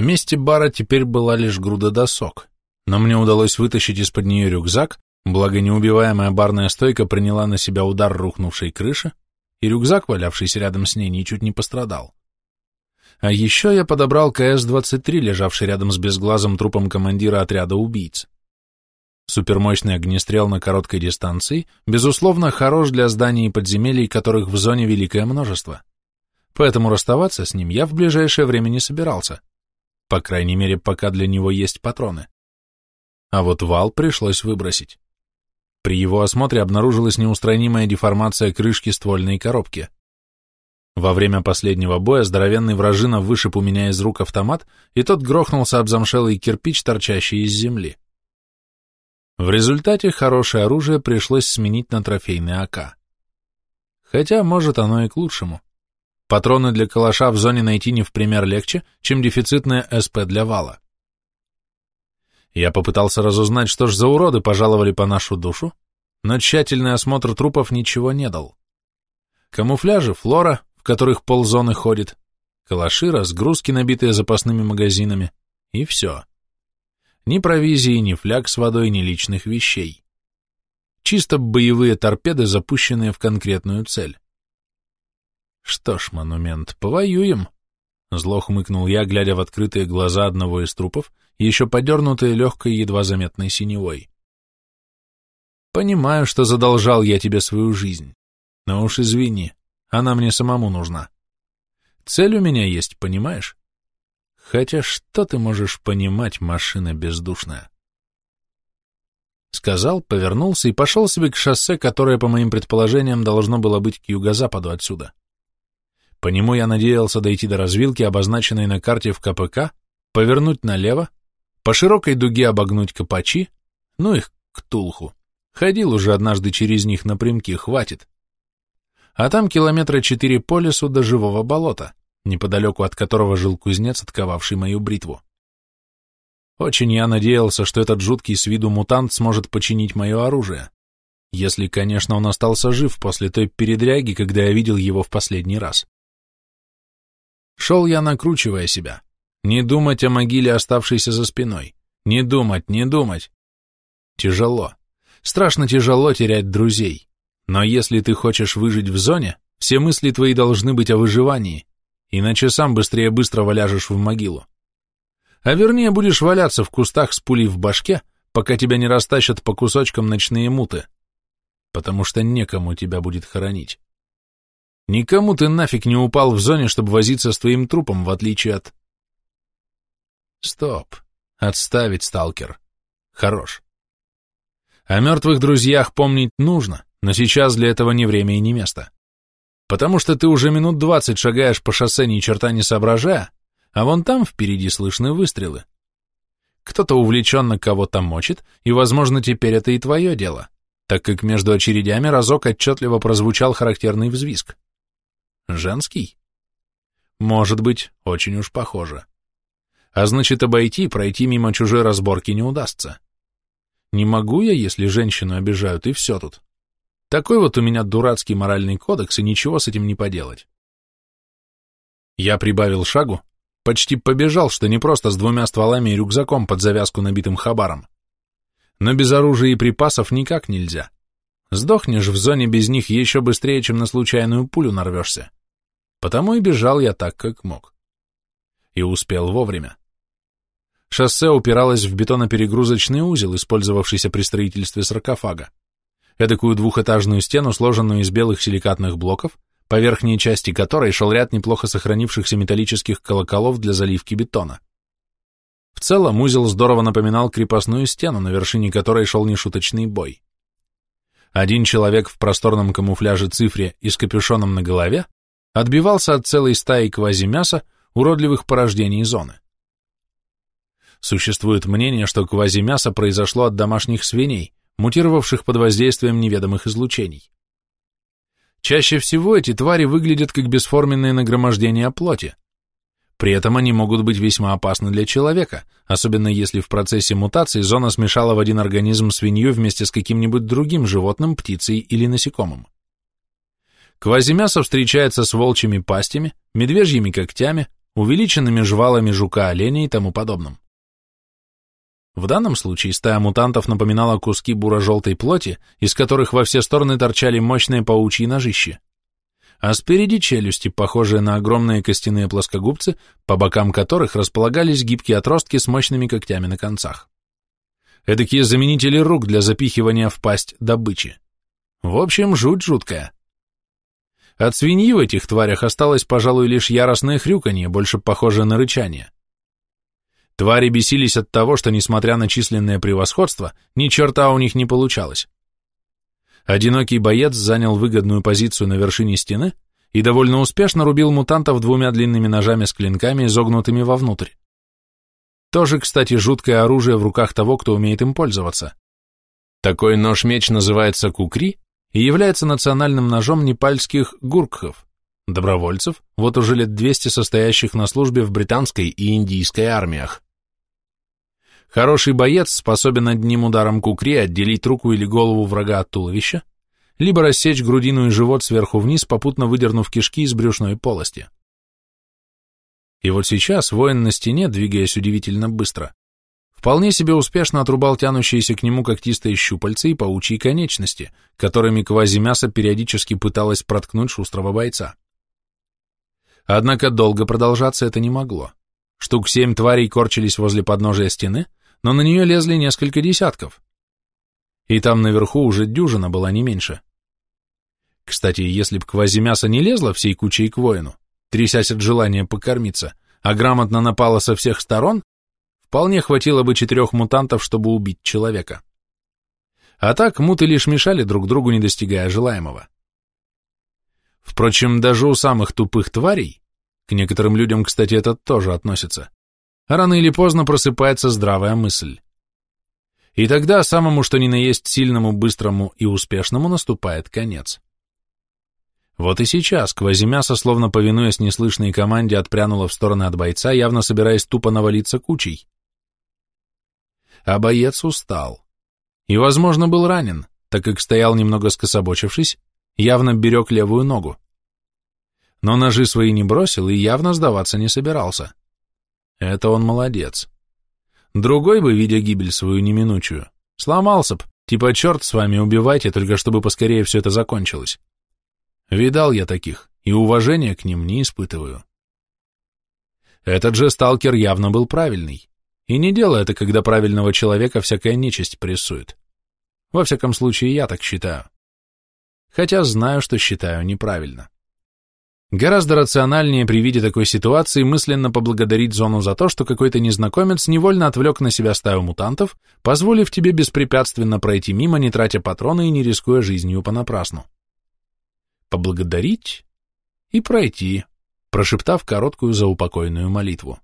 На месте бара теперь была лишь груда досок, но мне удалось вытащить из-под нее рюкзак, благо неубиваемая барная стойка приняла на себя удар рухнувшей крыши, и рюкзак, валявшийся рядом с ней, ничуть не пострадал. А еще я подобрал КС-23, лежавший рядом с безглазым трупом командира отряда убийц. Супермощный огнестрел на короткой дистанции, безусловно, хорош для зданий и подземелий, которых в зоне великое множество. Поэтому расставаться с ним я в ближайшее время не собирался. По крайней мере, пока для него есть патроны. А вот вал пришлось выбросить. При его осмотре обнаружилась неустранимая деформация крышки ствольной коробки. Во время последнего боя здоровенный вражина вышиб у меня из рук автомат, и тот грохнулся об замшелый кирпич, торчащий из земли. В результате хорошее оружие пришлось сменить на трофейный АК. Хотя, может, оно и к лучшему. Патроны для калаша в зоне найти не в пример легче, чем дефицитное СП для вала. Я попытался разузнать, что ж за уроды пожаловали по нашу душу, но тщательный осмотр трупов ничего не дал. Камуфляжи, флора, в которых ползоны ходит, калаши, разгрузки, набитые запасными магазинами, и все. Ни провизии, ни фляг с водой, ни личных вещей. Чисто боевые торпеды, запущенные в конкретную цель. Что ж, монумент, повоюем. Зло хмыкнул я, глядя в открытые глаза одного из трупов, еще подернутые легкой, едва заметной синевой. Понимаю, что задолжал я тебе свою жизнь, но уж извини, она мне самому нужна. Цель у меня есть, понимаешь? Хотя что ты можешь понимать, машина бездушная? Сказал, повернулся и пошел себе к шоссе, которое, по моим предположениям, должно было быть к юго-западу отсюда. По нему я надеялся дойти до развилки, обозначенной на карте в КПК, повернуть налево, по широкой дуге обогнуть Капачи, ну их к Тулху. Ходил уже однажды через них напрямки, хватит. А там километра четыре по лесу до живого болота неподалеку от которого жил кузнец, отковавший мою бритву. Очень я надеялся, что этот жуткий с виду мутант сможет починить мое оружие, если, конечно, он остался жив после той передряги, когда я видел его в последний раз. Шел я, накручивая себя. Не думать о могиле, оставшейся за спиной. Не думать, не думать. Тяжело. Страшно тяжело терять друзей. Но если ты хочешь выжить в зоне, все мысли твои должны быть о выживании, иначе сам быстрее быстрого ляжешь в могилу. А вернее будешь валяться в кустах с пулей в башке, пока тебя не растащат по кусочкам ночные муты, потому что некому тебя будет хоронить. Никому ты нафиг не упал в зоне, чтобы возиться с твоим трупом, в отличие от... Стоп. Отставить, сталкер. Хорош. О мертвых друзьях помнить нужно, но сейчас для этого не время и не место потому что ты уже минут двадцать шагаешь по шоссе ни черта не соображая, а вон там впереди слышны выстрелы. Кто-то увлеченно кого-то мочит, и, возможно, теперь это и твое дело, так как между очередями разок отчетливо прозвучал характерный взвизг. Женский? Может быть, очень уж похоже. А значит, обойти, пройти мимо чужой разборки не удастся. Не могу я, если женщину обижают, и все тут. Такой вот у меня дурацкий моральный кодекс, и ничего с этим не поделать. Я прибавил шагу, почти побежал, что не просто с двумя стволами и рюкзаком под завязку набитым хабаром. Но без оружия и припасов никак нельзя. Сдохнешь в зоне без них еще быстрее, чем на случайную пулю нарвешься. Потому и бежал я так, как мог. И успел вовремя. Шоссе упиралось в бетоноперегрузочный узел, использовавшийся при строительстве саркофага эдакую двухэтажную стену, сложенную из белых силикатных блоков, по верхней части которой шел ряд неплохо сохранившихся металлических колоколов для заливки бетона. В целом узел здорово напоминал крепостную стену, на вершине которой шел нешуточный бой. Один человек в просторном камуфляже цифре и с капюшоном на голове отбивался от целой стаи квазимяса, уродливых порождений зоны. Существует мнение, что квазимясо произошло от домашних свиней, мутировавших под воздействием неведомых излучений. Чаще всего эти твари выглядят как бесформенные нагромождения плоти. При этом они могут быть весьма опасны для человека, особенно если в процессе мутации зона смешала в один организм свинью вместе с каким-нибудь другим животным, птицей или насекомым. Квазимясо встречается с волчьими пастями, медвежьими когтями, увеличенными жвалами жука-оленя и тому подобным. В данном случае стая мутантов напоминала куски буро-желтой плоти, из которых во все стороны торчали мощные паучьи ножища. А спереди челюсти, похожие на огромные костяные плоскогубцы, по бокам которых располагались гибкие отростки с мощными когтями на концах. Эдакие заменители рук для запихивания в пасть добычи. В общем, жуть жуткая. От свиньи в этих тварях осталось, пожалуй, лишь яростное хрюканье, больше похожее на рычание. Твари бесились от того, что, несмотря на численное превосходство, ни черта у них не получалось. Одинокий боец занял выгодную позицию на вершине стены и довольно успешно рубил мутантов двумя длинными ножами с клинками, изогнутыми вовнутрь. Тоже, кстати, жуткое оружие в руках того, кто умеет им пользоваться. Такой нож-меч называется кукри и является национальным ножом непальских гуркхов, добровольцев, вот уже лет 200 состоящих на службе в британской и индийской армиях. Хороший боец способен одним ударом кукри отделить руку или голову врага от туловища, либо рассечь грудину и живот сверху вниз, попутно выдернув кишки из брюшной полости. И вот сейчас воин на стене, двигаясь удивительно быстро, вполне себе успешно отрубал тянущиеся к нему когтистые щупальца и паучьи конечности, которыми квазимясо периодически пыталась проткнуть шустрого бойца. Однако долго продолжаться это не могло. Штук семь тварей корчились возле подножия стены, но на нее лезли несколько десятков. И там наверху уже дюжина была не меньше. Кстати, если б квазимясо не лезло всей кучей к воину, трясясь от желания покормиться, а грамотно напала со всех сторон, вполне хватило бы четырех мутантов, чтобы убить человека. А так муты лишь мешали друг другу, не достигая желаемого. Впрочем, даже у самых тупых тварей, к некоторым людям, кстати, это тоже относится, рано или поздно просыпается здравая мысль. И тогда самому что ни на есть сильному, быстрому и успешному наступает конец. Вот и сейчас Квазимясо, словно повинуясь неслышной команде, отпрянула в стороны от бойца, явно собираясь тупо навалиться кучей. А боец устал. И, возможно, был ранен, так как стоял немного скособочившись, явно берег левую ногу. Но ножи свои не бросил и явно сдаваться не собирался. Это он молодец. Другой бы, видя гибель свою неминучую, сломался б, типа черт с вами, убивайте, только чтобы поскорее все это закончилось. Видал я таких, и уважения к ним не испытываю. Этот же сталкер явно был правильный, и не дело это, когда правильного человека всякая нечисть прессует. Во всяком случае, я так считаю. Хотя знаю, что считаю неправильно. Гораздо рациональнее при виде такой ситуации мысленно поблагодарить зону за то, что какой-то незнакомец невольно отвлек на себя стаю мутантов, позволив тебе беспрепятственно пройти мимо, не тратя патроны и не рискуя жизнью понапрасну. Поблагодарить и пройти, прошептав короткую заупокойную молитву.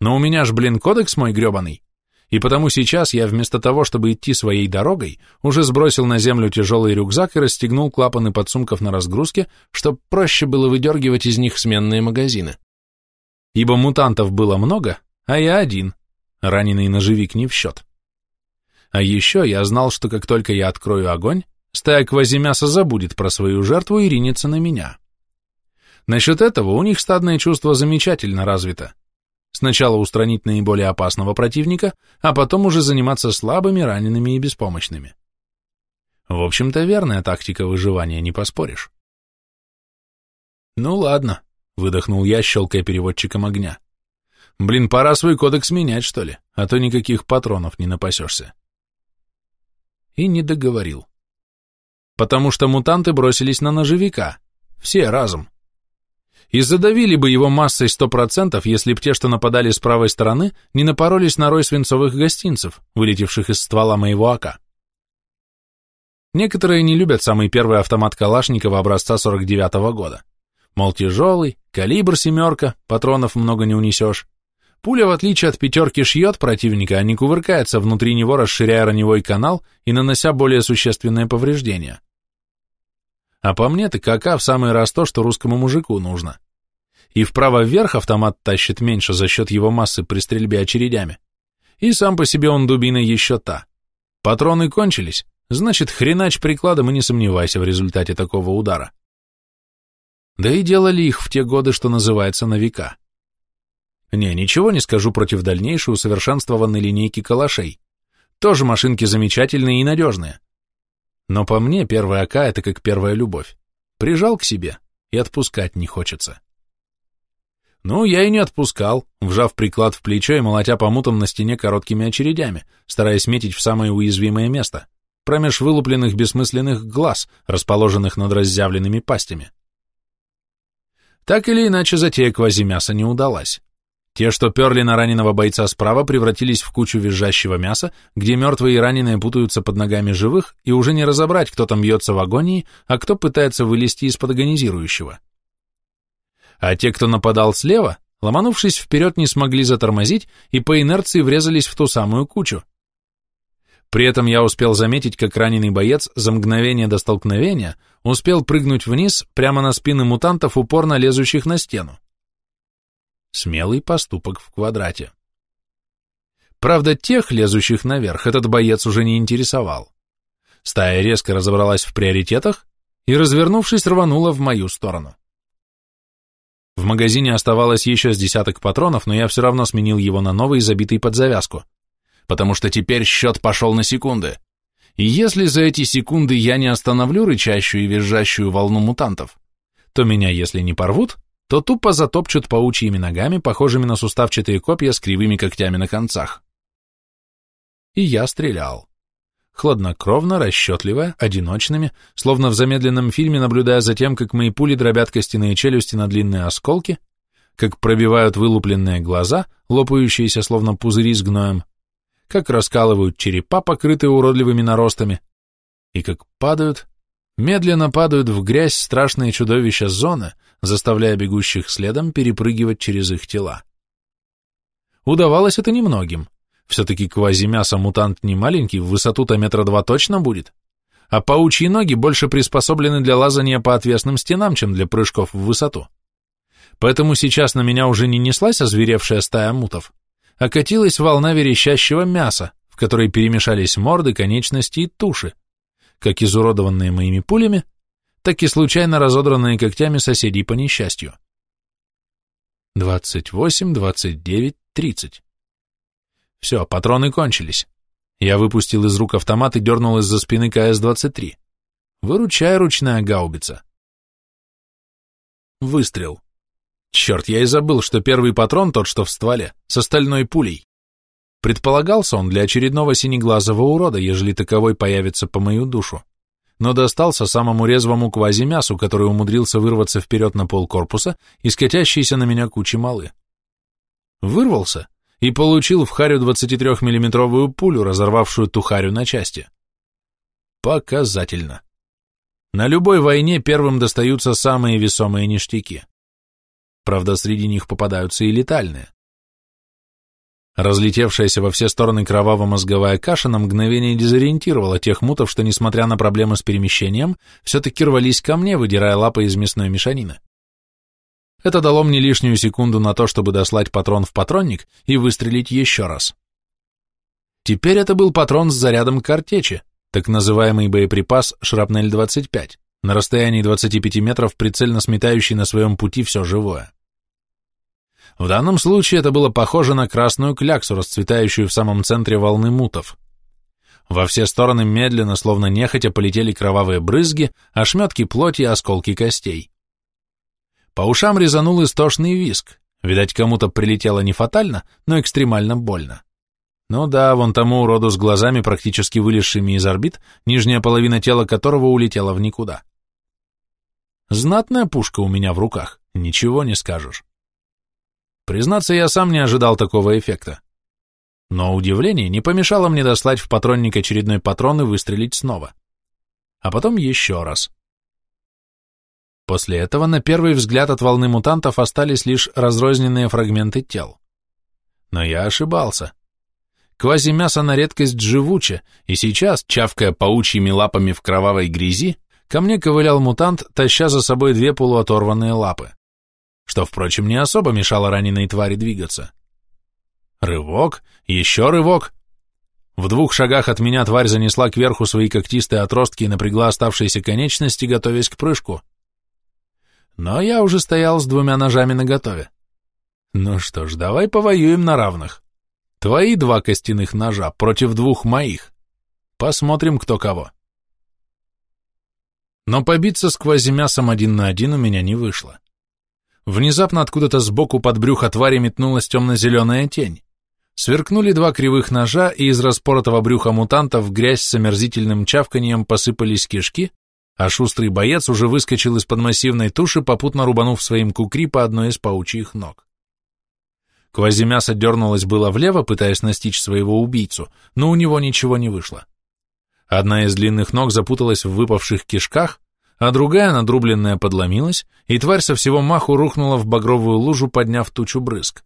Но у меня ж, блин, кодекс мой гребаный. И потому сейчас я вместо того, чтобы идти своей дорогой, уже сбросил на землю тяжелый рюкзак и расстегнул клапаны подсумков на разгрузке, чтобы проще было выдергивать из них сменные магазины. Ибо мутантов было много, а я один, раненый ножевик не в счет. А еще я знал, что как только я открою огонь, стая квазимяса забудет про свою жертву и ринется на меня. Насчет этого у них стадное чувство замечательно развито. Сначала устранить наиболее опасного противника, а потом уже заниматься слабыми, ранеными и беспомощными. В общем-то, верная тактика выживания, не поспоришь. Ну ладно, выдохнул я, щелкая переводчиком огня. Блин, пора свой кодекс менять, что ли, а то никаких патронов не напасешься. И не договорил. Потому что мутанты бросились на ножевика. Все разом и задавили бы его массой сто процентов, если б те, что нападали с правой стороны, не напоролись на рой свинцовых гостинцев, вылетевших из ствола моего АК. Некоторые не любят самый первый автомат Калашникова образца 49-го года. Мол, тяжелый, калибр семерка, патронов много не унесешь. Пуля, в отличие от пятерки, шьет противника, а не кувыркается внутри него, расширяя раневой канал и нанося более существенные повреждения. А по мне так АК в самый раз то, что русскому мужику нужно. И вправо-вверх автомат тащит меньше за счет его массы при стрельбе очередями. И сам по себе он дубина еще та. Патроны кончились, значит, хренач прикладом и не сомневайся в результате такого удара. Да и делали их в те годы, что называется, на века. Не, ничего не скажу против дальнейшей усовершенствованной линейки калашей. Тоже машинки замечательные и надежные. Но по мне первая АК — это как первая любовь. Прижал к себе, и отпускать не хочется. Ну, я и не отпускал, вжав приклад в плечо и молотя по мутам на стене короткими очередями, стараясь метить в самое уязвимое место, промеж вылупленных бессмысленных глаз, расположенных над разъявленными пастями. Так или иначе, затея квазимяса не удалась. Те, что перли на раненого бойца справа, превратились в кучу визжащего мяса, где мертвые и раненые путаются под ногами живых, и уже не разобрать, кто там бьется в агонии, а кто пытается вылезти из-под агонизирующего а те, кто нападал слева, ломанувшись вперед, не смогли затормозить и по инерции врезались в ту самую кучу. При этом я успел заметить, как раненый боец за мгновение до столкновения успел прыгнуть вниз прямо на спины мутантов, упорно лезущих на стену. Смелый поступок в квадрате. Правда, тех, лезущих наверх, этот боец уже не интересовал. Стая резко разобралась в приоритетах и, развернувшись, рванула в мою сторону. В магазине оставалось еще с десяток патронов, но я все равно сменил его на новый, забитый под завязку. Потому что теперь счет пошел на секунды. И если за эти секунды я не остановлю рычащую и визжащую волну мутантов, то меня, если не порвут, то тупо затопчут паучьими ногами, похожими на суставчатые копья с кривыми когтями на концах. И я стрелял хладнокровно, расчетливо, одиночными, словно в замедленном фильме, наблюдая за тем, как мои пули дробят костяные челюсти на длинные осколки, как пробивают вылупленные глаза, лопающиеся словно пузыри с гноем, как раскалывают черепа, покрытые уродливыми наростами, и как падают, медленно падают в грязь страшные чудовища зоны, заставляя бегущих следом перепрыгивать через их тела. Удавалось это немногим, все-таки квазимясо-мутант не маленький, в высоту-то метра два точно будет. А паучьи ноги больше приспособлены для лазания по отвесным стенам, чем для прыжков в высоту. Поэтому сейчас на меня уже не неслась озверевшая стая мутов, а катилась волна верещащего мяса, в которой перемешались морды, конечности и туши, как изуродованные моими пулями, так и случайно разодранные когтями соседей по несчастью. Двадцать восемь, двадцать девять, тридцать. Все, патроны кончились. Я выпустил из рук автомат и дернул из-за спины КС-23. Выручай, ручная гаубица. Выстрел. Черт, я и забыл, что первый патрон, тот, что в стволе, с остальной пулей. Предполагался он для очередного синеглазого урода, ежели таковой появится по мою душу. Но достался самому резвому квазимясу, который умудрился вырваться вперед на пол корпуса и скатящийся на меня кучи малы. Вырвался, и получил в харю 23-миллиметровую пулю, разорвавшую ту харю на части. Показательно. На любой войне первым достаются самые весомые ништяки. Правда, среди них попадаются и летальные. Разлетевшаяся во все стороны кроваво-мозговая каша на мгновение дезориентировала тех мутов, что, несмотря на проблемы с перемещением, все-таки рвались ко мне, выдирая лапы из мясной мешанины. Это дало мне лишнюю секунду на то, чтобы дослать патрон в патронник и выстрелить еще раз. Теперь это был патрон с зарядом картечи, так называемый боеприпас «Шрапнель-25», на расстоянии 25 метров прицельно сметающий на своем пути все живое. В данном случае это было похоже на красную кляксу, расцветающую в самом центре волны мутов. Во все стороны медленно, словно нехотя, полетели кровавые брызги, ошметки плоти и осколки костей. По ушам резанул истошный виск. Видать, кому-то прилетело не фатально, но экстремально больно. Ну да, вон тому уроду с глазами, практически вылезшими из орбит, нижняя половина тела которого улетела в никуда. Знатная пушка у меня в руках, ничего не скажешь. Признаться, я сам не ожидал такого эффекта. Но удивление не помешало мне дослать в патронник очередной патрон и выстрелить снова. А потом еще раз. После этого на первый взгляд от волны мутантов остались лишь разрозненные фрагменты тел. Но я ошибался. Квазимясо на редкость живуче, и сейчас, чавкая паучьими лапами в кровавой грязи, ко мне ковылял мутант, таща за собой две полуоторванные лапы, что, впрочем, не особо мешало раненой твари двигаться. Рывок, еще рывок. В двух шагах от меня тварь занесла кверху свои когтистые отростки и напрягла оставшиеся конечности, готовясь к прыжку. Но я уже стоял с двумя ножами наготове. Ну что ж, давай повоюем на равных. Твои два костяных ножа против двух моих. Посмотрим, кто кого. Но побиться с квазимясом один на один у меня не вышло. Внезапно откуда-то сбоку под брюхо твари метнулась темно-зеленая тень. Сверкнули два кривых ножа, и из распоротого брюха мутанта в грязь с омерзительным чавканием посыпались кишки, а шустрый боец уже выскочил из-под массивной туши, попутно рубанув своим кукри по одной из паучьих ног. Квазимясо дернулось было влево, пытаясь настичь своего убийцу, но у него ничего не вышло. Одна из длинных ног запуталась в выпавших кишках, а другая, надрубленная, подломилась, и тварь со всего маху рухнула в багровую лужу, подняв тучу брызг.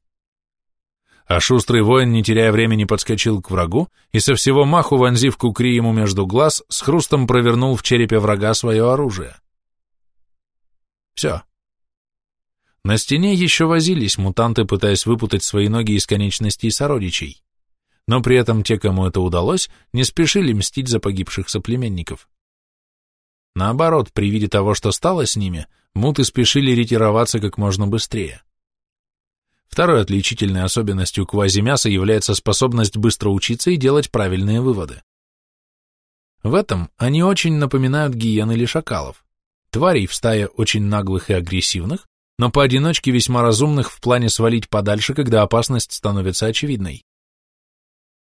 А шустрый воин, не теряя времени, подскочил к врагу и со всего маху, вонзив кукри ему между глаз, с хрустом провернул в черепе врага свое оружие. Все, на стене еще возились мутанты, пытаясь выпутать свои ноги из конечностей сородичей. Но при этом те, кому это удалось, не спешили мстить за погибших соплеменников. Наоборот, при виде того, что стало с ними, муты спешили ретироваться как можно быстрее. Второй отличительной особенностью квазимяса является способность быстро учиться и делать правильные выводы. В этом они очень напоминают гиен или шакалов, тварей в стае очень наглых и агрессивных, но поодиночке весьма разумных в плане свалить подальше, когда опасность становится очевидной.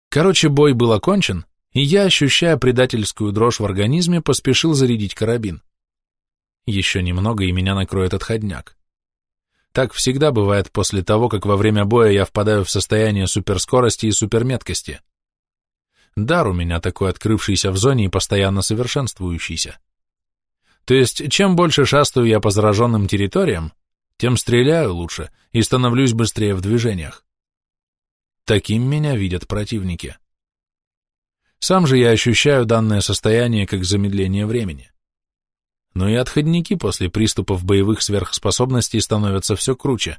Короче, бой был окончен, и я, ощущая предательскую дрожь в организме, поспешил зарядить карабин. Еще немного, и меня накроет отходняк. Так всегда бывает после того, как во время боя я впадаю в состояние суперскорости и суперметкости. Дар у меня такой открывшийся в зоне и постоянно совершенствующийся. То есть, чем больше шастаю я по зараженным территориям, тем стреляю лучше и становлюсь быстрее в движениях. Таким меня видят противники. Сам же я ощущаю данное состояние как замедление времени. Но и отходники после приступов боевых сверхспособностей становятся все круче.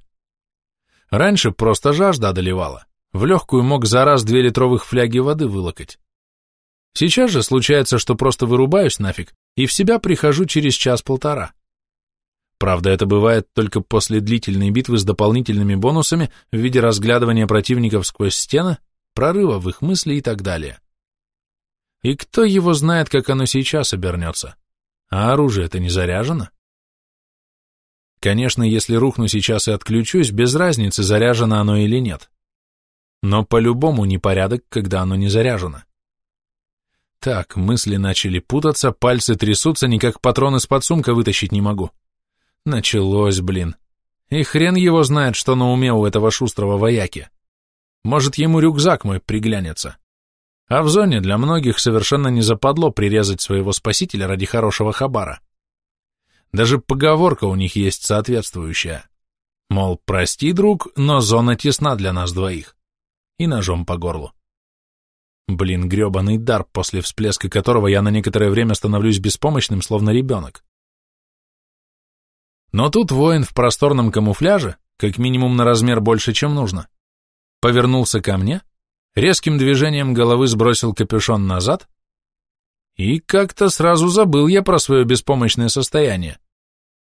Раньше просто жажда одолевала. В легкую мог за раз две литровых фляги воды вылокать. Сейчас же случается, что просто вырубаюсь нафиг и в себя прихожу через час-полтора. Правда, это бывает только после длительной битвы с дополнительными бонусами в виде разглядывания противников сквозь стены, прорыва в их мысли и так далее. И кто его знает, как оно сейчас обернется? А оружие это не заряжено? Конечно, если рухну сейчас и отключусь, без разницы, заряжено оно или нет. Но по-любому непорядок, когда оно не заряжено. Так, мысли начали путаться, пальцы трясутся, никак патрон из-под сумка вытащить не могу. Началось, блин. И хрен его знает, что на уме у этого шустрого вояки. Может, ему рюкзак мой приглянется. А в зоне для многих совершенно не западло прирезать своего спасителя ради хорошего хабара. Даже поговорка у них есть соответствующая. Мол, прости, друг, но зона тесна для нас двоих. И ножом по горлу. Блин, гребаный дар, после всплеска которого я на некоторое время становлюсь беспомощным, словно ребенок. Но тут воин в просторном камуфляже, как минимум на размер больше, чем нужно, повернулся ко мне, резким движением головы сбросил капюшон назад, и как-то сразу забыл я про свое беспомощное состояние.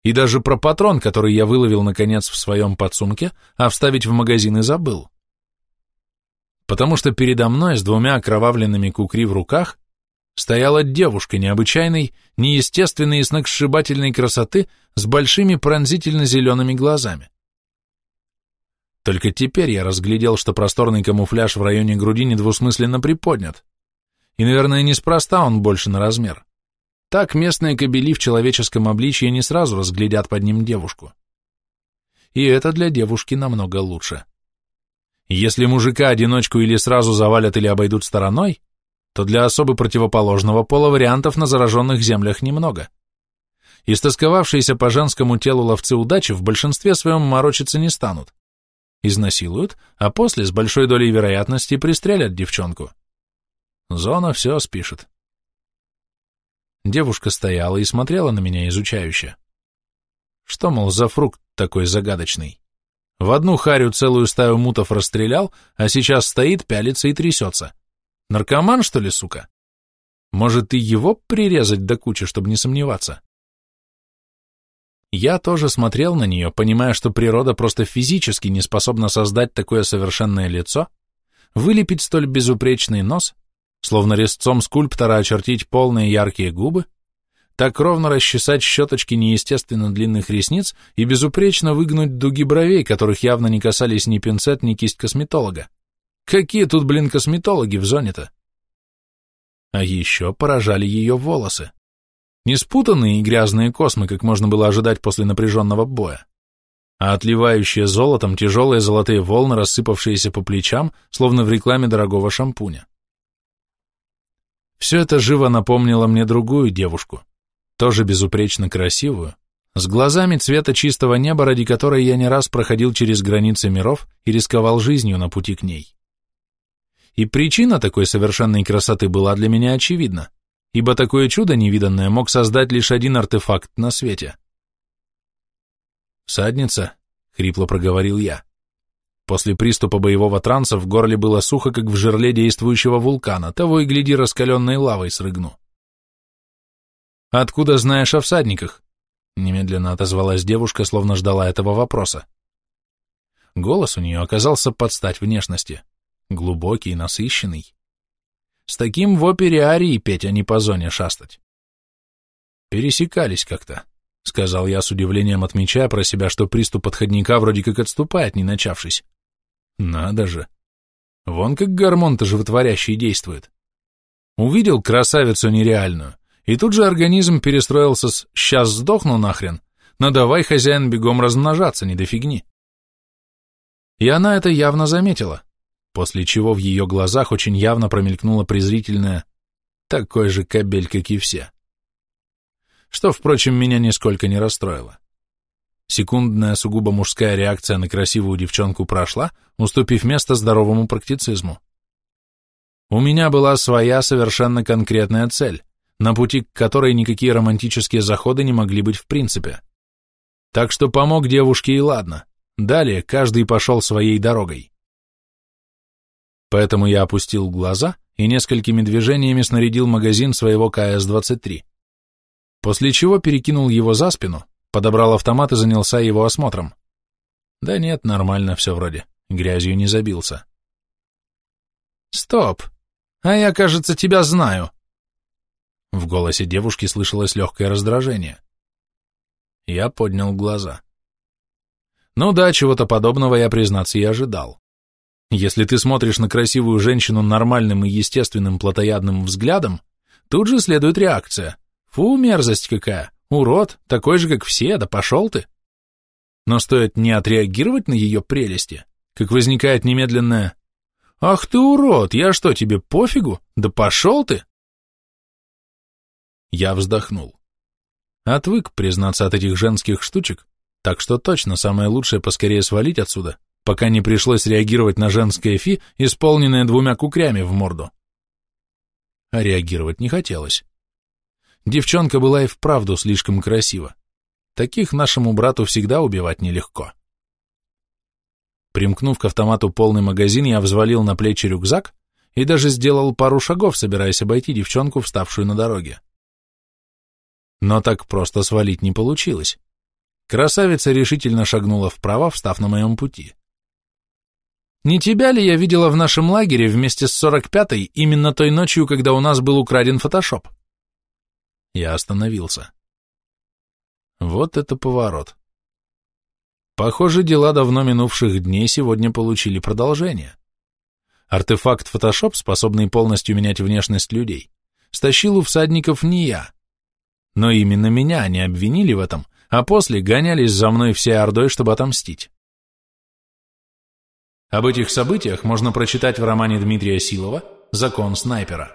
И даже про патрон, который я выловил наконец в своем подсумке, а вставить в магазин и забыл. Потому что передо мной с двумя окровавленными кукри в руках стояла девушка необычайной, неестественной и сногсшибательной красоты с большими пронзительно-зелеными глазами. Только теперь я разглядел, что просторный камуфляж в районе груди недвусмысленно приподнят. И, наверное, неспроста он больше на размер. Так местные кобели в человеческом обличье не сразу разглядят под ним девушку. И это для девушки намного лучше. Если мужика-одиночку или сразу завалят или обойдут стороной, то для особо противоположного пола вариантов на зараженных землях немного. Истосковавшиеся по женскому телу ловцы удачи в большинстве своем морочиться не станут. Изнасилуют, а после с большой долей вероятности пристрелят девчонку. Зона все спишет. Девушка стояла и смотрела на меня изучающе. Что, мол, за фрукт такой загадочный? В одну харю целую стаю мутов расстрелял, а сейчас стоит, пялится и трясется. Наркоман, что ли, сука? Может, и его прирезать до кучи, чтобы не сомневаться? Я тоже смотрел на нее, понимая, что природа просто физически не способна создать такое совершенное лицо, вылепить столь безупречный нос, словно резцом скульптора очертить полные яркие губы, так ровно расчесать щеточки неестественно длинных ресниц и безупречно выгнуть дуги бровей, которых явно не касались ни пинцет, ни кисть косметолога. Какие тут, блин, косметологи в зоне-то? А еще поражали ее волосы. Не спутанные и грязные космы, как можно было ожидать после напряженного боя, а отливающие золотом тяжелые золотые волны, рассыпавшиеся по плечам, словно в рекламе дорогого шампуня. Все это живо напомнило мне другую девушку, тоже безупречно красивую, с глазами цвета чистого неба, ради которой я не раз проходил через границы миров и рисковал жизнью на пути к ней. И причина такой совершенной красоты была для меня очевидна ибо такое чудо невиданное мог создать лишь один артефакт на свете. «Садница», — хрипло проговорил я. После приступа боевого транса в горле было сухо, как в жерле действующего вулкана, того и гляди раскаленной лавой срыгну. «Откуда знаешь о всадниках?» — немедленно отозвалась девушка, словно ждала этого вопроса. Голос у нее оказался под стать внешности, глубокий, насыщенный. С таким в опере арии петь, а не по зоне шастать. Пересекались как-то, сказал я с удивлением, отмечая про себя, что приступ отходника вроде как отступает, не начавшись. Надо же. Вон как гормон-то животворящий действует. Увидел красавицу нереальную, и тут же организм перестроился с «сейчас сдохну нахрен», но давай, хозяин, бегом размножаться, не до фигни. И она это явно заметила, после чего в ее глазах очень явно промелькнуло презрительное «такой же кобель, как и все». Что, впрочем, меня нисколько не расстроило. Секундная сугубо мужская реакция на красивую девчонку прошла, уступив место здоровому практицизму. У меня была своя совершенно конкретная цель, на пути к которой никакие романтические заходы не могли быть в принципе. Так что помог девушке и ладно. Далее каждый пошел своей дорогой. Поэтому я опустил глаза и несколькими движениями снарядил магазин своего КС-23. После чего перекинул его за спину, подобрал автомат и занялся его осмотром. Да нет, нормально все вроде, грязью не забился. «Стоп! А я, кажется, тебя знаю!» В голосе девушки слышалось легкое раздражение. Я поднял глаза. Ну да, чего-то подобного я, признаться, и ожидал. Если ты смотришь на красивую женщину нормальным и естественным плотоядным взглядом, тут же следует реакция. Фу, мерзость какая, урод, такой же, как все, да пошел ты. Но стоит не отреагировать на ее прелести, как возникает немедленное «Ах ты урод, я что, тебе пофигу? Да пошел ты!» Я вздохнул. Отвык, признаться, от этих женских штучек, так что точно самое лучшее поскорее свалить отсюда пока не пришлось реагировать на женское фи, исполненное двумя кукрями в морду. А реагировать не хотелось. Девчонка была и вправду слишком красива. Таких нашему брату всегда убивать нелегко. Примкнув к автомату полный магазин, я взвалил на плечи рюкзак и даже сделал пару шагов, собираясь обойти девчонку, вставшую на дороге. Но так просто свалить не получилось. Красавица решительно шагнула вправо, встав на моем пути. Не тебя ли я видела в нашем лагере вместе с 45-й именно той ночью, когда у нас был украден фотошоп? Я остановился. Вот это поворот. Похоже, дела давно минувших дней сегодня получили продолжение. Артефакт фотошоп, способный полностью менять внешность людей, стащил у всадников не я. Но именно меня они обвинили в этом, а после гонялись за мной всей ордой, чтобы отомстить. Об этих событиях можно прочитать в романе Дмитрия Силова «Закон снайпера».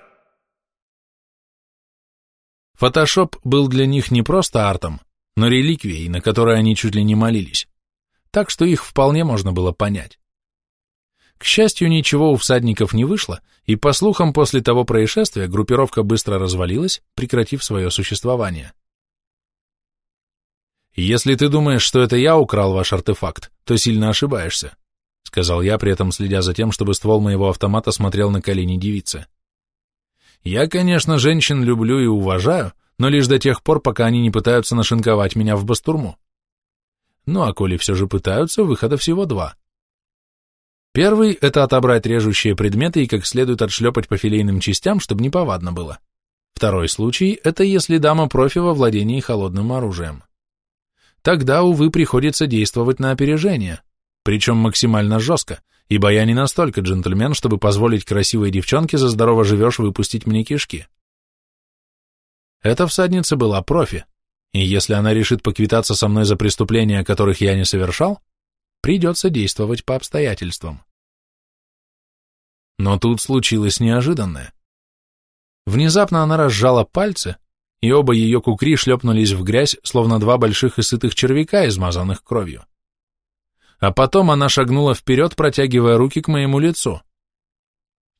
Фотошоп был для них не просто артом, но реликвией, на которой они чуть ли не молились, так что их вполне можно было понять. К счастью, ничего у всадников не вышло, и, по слухам, после того происшествия группировка быстро развалилась, прекратив свое существование. Если ты думаешь, что это я украл ваш артефакт, то сильно ошибаешься. — сказал я, при этом следя за тем, чтобы ствол моего автомата смотрел на колени девицы. «Я, конечно, женщин люблю и уважаю, но лишь до тех пор, пока они не пытаются нашинковать меня в бастурму. Ну а коли все же пытаются, выхода всего два. Первый — это отобрать режущие предметы и как следует отшлепать по филейным частям, чтобы неповадно было. Второй случай — это если дама профи во владении холодным оружием. Тогда, увы, приходится действовать на опережение, причем максимально жестко, ибо я не настолько джентльмен, чтобы позволить красивой девчонке за здорово живешь выпустить мне кишки. Эта всадница была профи, и если она решит поквитаться со мной за преступления, которых я не совершал, придется действовать по обстоятельствам. Но тут случилось неожиданное. Внезапно она разжала пальцы, и оба ее кукри шлепнулись в грязь, словно два больших и сытых червяка, измазанных кровью. А потом она шагнула вперед, протягивая руки к моему лицу.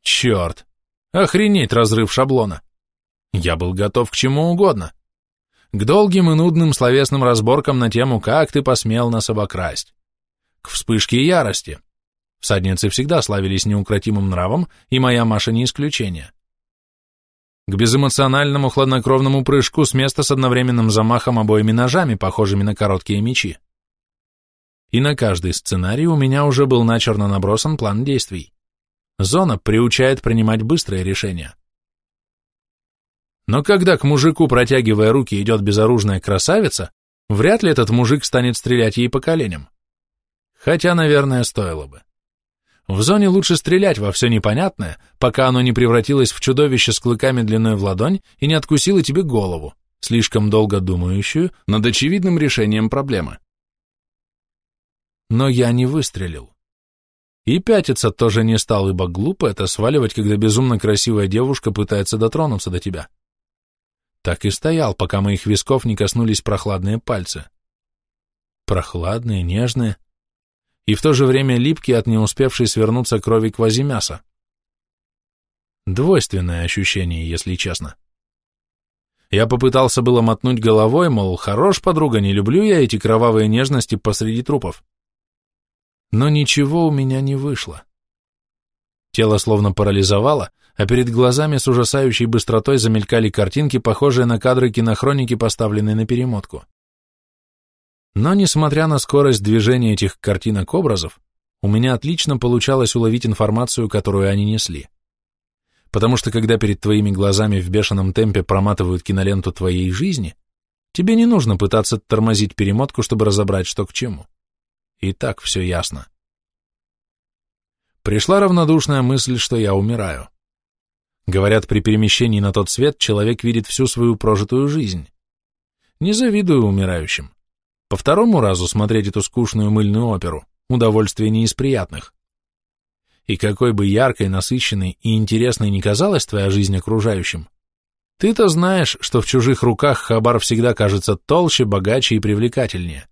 Черт! Охренеть разрыв шаблона! Я был готов к чему угодно. К долгим и нудным словесным разборкам на тему «Как ты посмел нас обокрасть?» К вспышке ярости. Всадницы всегда славились неукротимым нравом, и моя Маша не исключение. К безэмоциональному хладнокровному прыжку с места с одновременным замахом обоими ножами, похожими на короткие мечи. И на каждый сценарий у меня уже был начерно набросан план действий. Зона приучает принимать быстрые решения. Но когда к мужику, протягивая руки, идет безоружная красавица, вряд ли этот мужик станет стрелять ей по коленям. Хотя, наверное, стоило бы. В зоне лучше стрелять во все непонятное, пока оно не превратилось в чудовище с клыками длиной в ладонь и не откусило тебе голову, слишком долго думающую над очевидным решением проблемы. Но я не выстрелил. И пятиться тоже не стал, ибо глупо это сваливать, когда безумно красивая девушка пытается дотронуться до тебя так и стоял, пока моих висков не коснулись прохладные пальцы. Прохладные, нежные и в то же время липкие от не успевшей свернуться крови квазимяса. Двойственное ощущение, если честно. Я попытался было мотнуть головой, мол, хорош, подруга, не люблю я эти кровавые нежности посреди трупов. Но ничего у меня не вышло. Тело словно парализовало, а перед глазами с ужасающей быстротой замелькали картинки, похожие на кадры кинохроники, поставленные на перемотку. Но, несмотря на скорость движения этих картинок-образов, у меня отлично получалось уловить информацию, которую они несли. Потому что когда перед твоими глазами в бешеном темпе проматывают киноленту твоей жизни, тебе не нужно пытаться тормозить перемотку, чтобы разобрать, что к чему. И так все ясно. Пришла равнодушная мысль, что я умираю. Говорят, при перемещении на тот свет человек видит всю свою прожитую жизнь. Не завидую умирающим. По второму разу смотреть эту скучную мыльную оперу – удовольствие не из приятных. И какой бы яркой, насыщенной и интересной ни казалась твоя жизнь окружающим, ты-то знаешь, что в чужих руках хабар всегда кажется толще, богаче и привлекательнее.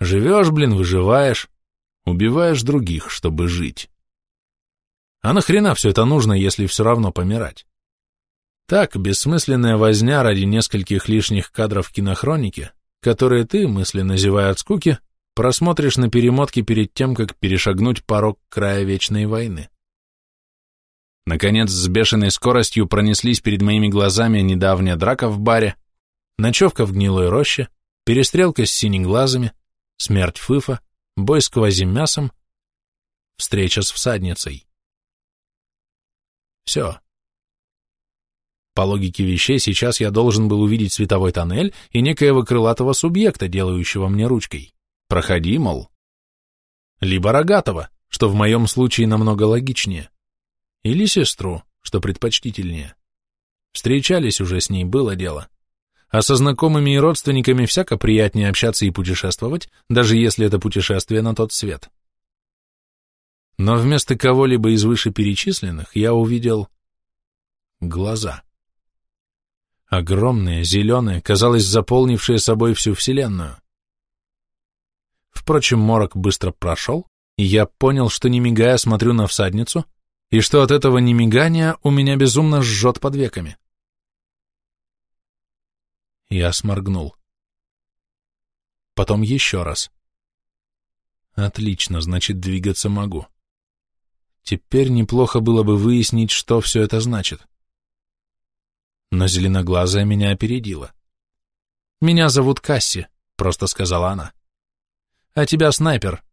Живешь, блин, выживаешь, убиваешь других, чтобы жить. А нахрена все это нужно, если все равно помирать? Так, бессмысленная возня ради нескольких лишних кадров кинохроники, которые ты, мысленно зевая от скуки, просмотришь на перемотке перед тем, как перешагнуть порог края вечной войны. Наконец, с бешеной скоростью пронеслись перед моими глазами недавняя драка в баре, ночевка в гнилой роще, перестрелка с синеглазами, смерть Фыфа, бой с квазимясом, встреча с всадницей. Все. По логике вещей, сейчас я должен был увидеть световой тоннель и некоего крылатого субъекта, делающего мне ручкой. Проходи, мол. Либо рогатого, что в моем случае намного логичнее. Или сестру, что предпочтительнее. Встречались уже с ней, было дело. А со знакомыми и родственниками всяко приятнее общаться и путешествовать, даже если это путешествие на тот свет. Но вместо кого-либо из вышеперечисленных я увидел глаза. Огромные, зеленые, казалось, заполнившие собой всю Вселенную. Впрочем, морок быстро прошел, и я понял, что не мигая смотрю на всадницу, и что от этого немигания у меня безумно жжет под веками. Я сморгнул. Потом еще раз. Отлично, значит, двигаться могу. Теперь неплохо было бы выяснить, что все это значит. Но зеленоглазая меня опередила. «Меня зовут Касси», — просто сказала она. А тебя снайпер.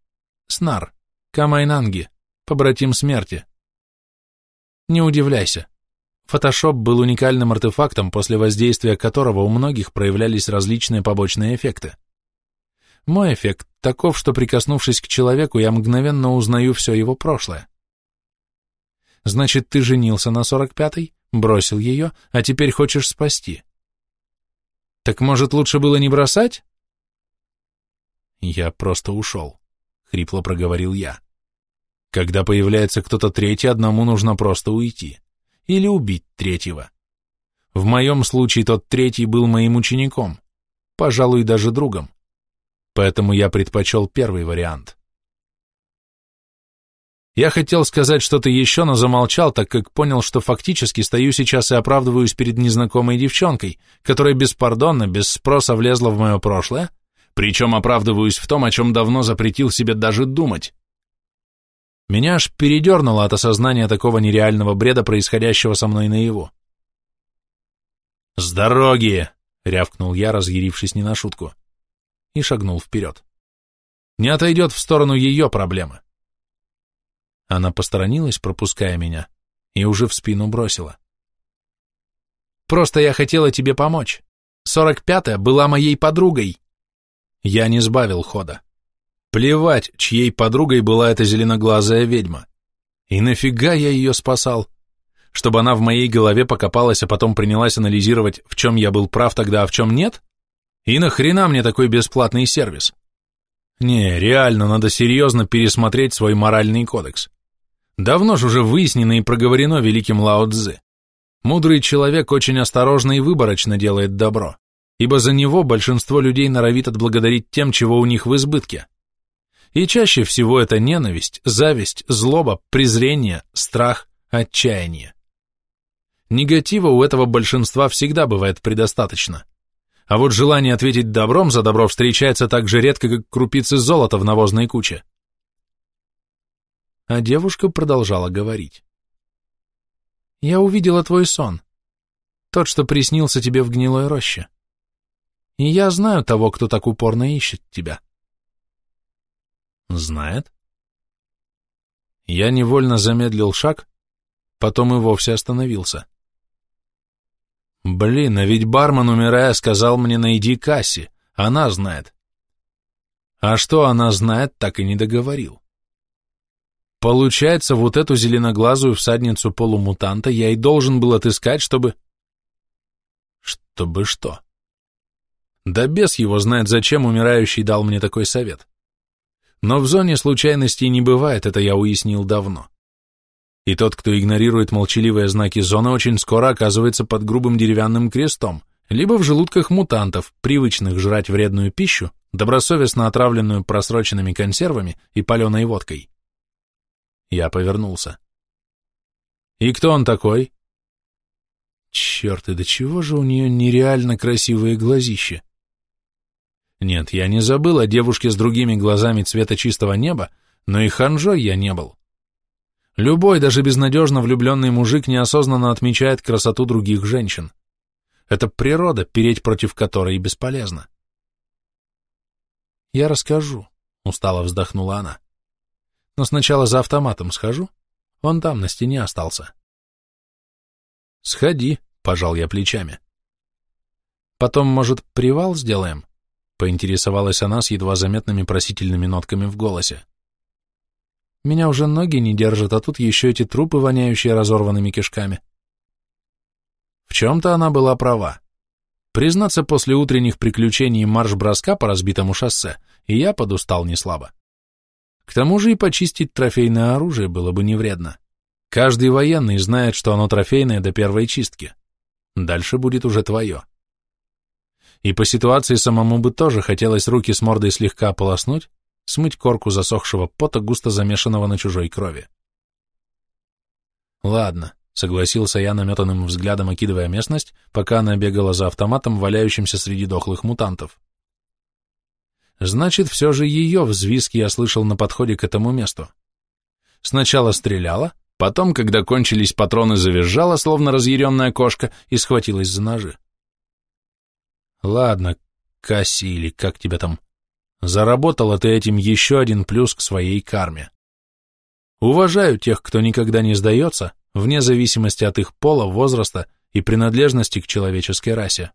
Снар. Камайнанги. Побратим смерти. Не удивляйся. Фотошоп был уникальным артефактом, после воздействия которого у многих проявлялись различные побочные эффекты. Мой эффект таков, что прикоснувшись к человеку, я мгновенно узнаю все его прошлое. Значит, ты женился на сорок пятой, бросил ее, а теперь хочешь спасти. Так может, лучше было не бросать? Я просто ушел, хрипло проговорил я. Когда появляется кто-то третий, одному нужно просто уйти. Или убить третьего. В моем случае тот третий был моим учеником, пожалуй, даже другом поэтому я предпочел первый вариант. Я хотел сказать что-то еще, но замолчал, так как понял, что фактически стою сейчас и оправдываюсь перед незнакомой девчонкой, которая беспардонно, без спроса влезла в мое прошлое, причем оправдываюсь в том, о чем давно запретил себе даже думать. Меня аж передернуло от осознания такого нереального бреда, происходящего со мной наяву. «С дороги!» — рявкнул я, разъярившись не на шутку и шагнул вперед. Не отойдет в сторону ее проблемы. Она посторонилась, пропуская меня, и уже в спину бросила. «Просто я хотела тебе помочь. Сорок пятая была моей подругой». Я не сбавил хода. Плевать, чьей подругой была эта зеленоглазая ведьма. И нафига я ее спасал? Чтобы она в моей голове покопалась, а потом принялась анализировать, в чем я был прав тогда, а в чем нет? И нахрена мне такой бесплатный сервис? Не, реально, надо серьезно пересмотреть свой моральный кодекс. Давно же уже выяснено и проговорено великим Лао Цзы. Мудрый человек очень осторожно и выборочно делает добро, ибо за него большинство людей норовит отблагодарить тем, чего у них в избытке. И чаще всего это ненависть, зависть, злоба, презрение, страх, отчаяние. Негатива у этого большинства всегда бывает предостаточно а вот желание ответить добром за добро встречается так же редко, как крупицы золота в навозной куче. А девушка продолжала говорить. «Я увидела твой сон, тот, что приснился тебе в гнилой роще. И я знаю того, кто так упорно ищет тебя». «Знает?» Я невольно замедлил шаг, потом и вовсе остановился. Блин, а ведь бармен, умирая, сказал мне найди Касси. Она знает. А что она знает, так и не договорил. Получается, вот эту зеленоглазую всадницу полумутанта я и должен был отыскать, чтобы... Чтобы что? Да бес его знает, зачем умирающий дал мне такой совет. Но в зоне случайностей не бывает, это я уяснил давно и тот, кто игнорирует молчаливые знаки зоны, очень скоро оказывается под грубым деревянным крестом, либо в желудках мутантов, привычных жрать вредную пищу, добросовестно отравленную просроченными консервами и паленой водкой. Я повернулся. «И кто он такой?» Черт, и до чего же у нее нереально красивые глазища? Нет, я не забыл о девушке с другими глазами цвета чистого неба, но и ханжой я не был. Любой, даже безнадежно влюбленный мужик неосознанно отмечает красоту других женщин. Это природа, переть против которой бесполезно. «Я расскажу», — устало вздохнула она. «Но сначала за автоматом схожу. Он там, на стене остался». «Сходи», — пожал я плечами. «Потом, может, привал сделаем?» — поинтересовалась она с едва заметными просительными нотками в голосе. Меня уже ноги не держат, а тут еще эти трупы, воняющие разорванными кишками. В чем-то она была права. Признаться, после утренних приключений и марш-броска по разбитому шоссе, и я подустал неслабо. К тому же и почистить трофейное оружие было бы не вредно. Каждый военный знает, что оно трофейное до первой чистки. Дальше будет уже твое. И по ситуации самому бы тоже хотелось руки с мордой слегка полоснуть, смыть корку засохшего пота, густо замешанного на чужой крови. «Ладно», — согласился я наметанным взглядом, окидывая местность, пока она бегала за автоматом, валяющимся среди дохлых мутантов. «Значит, все же ее взвизг я слышал на подходе к этому месту. Сначала стреляла, потом, когда кончились патроны, завизжала, словно разъяренная кошка, и схватилась за ножи. Ладно, Касси или как тебя там, Заработала ты этим еще один плюс к своей карме. Уважаю тех, кто никогда не сдается, вне зависимости от их пола, возраста и принадлежности к человеческой расе.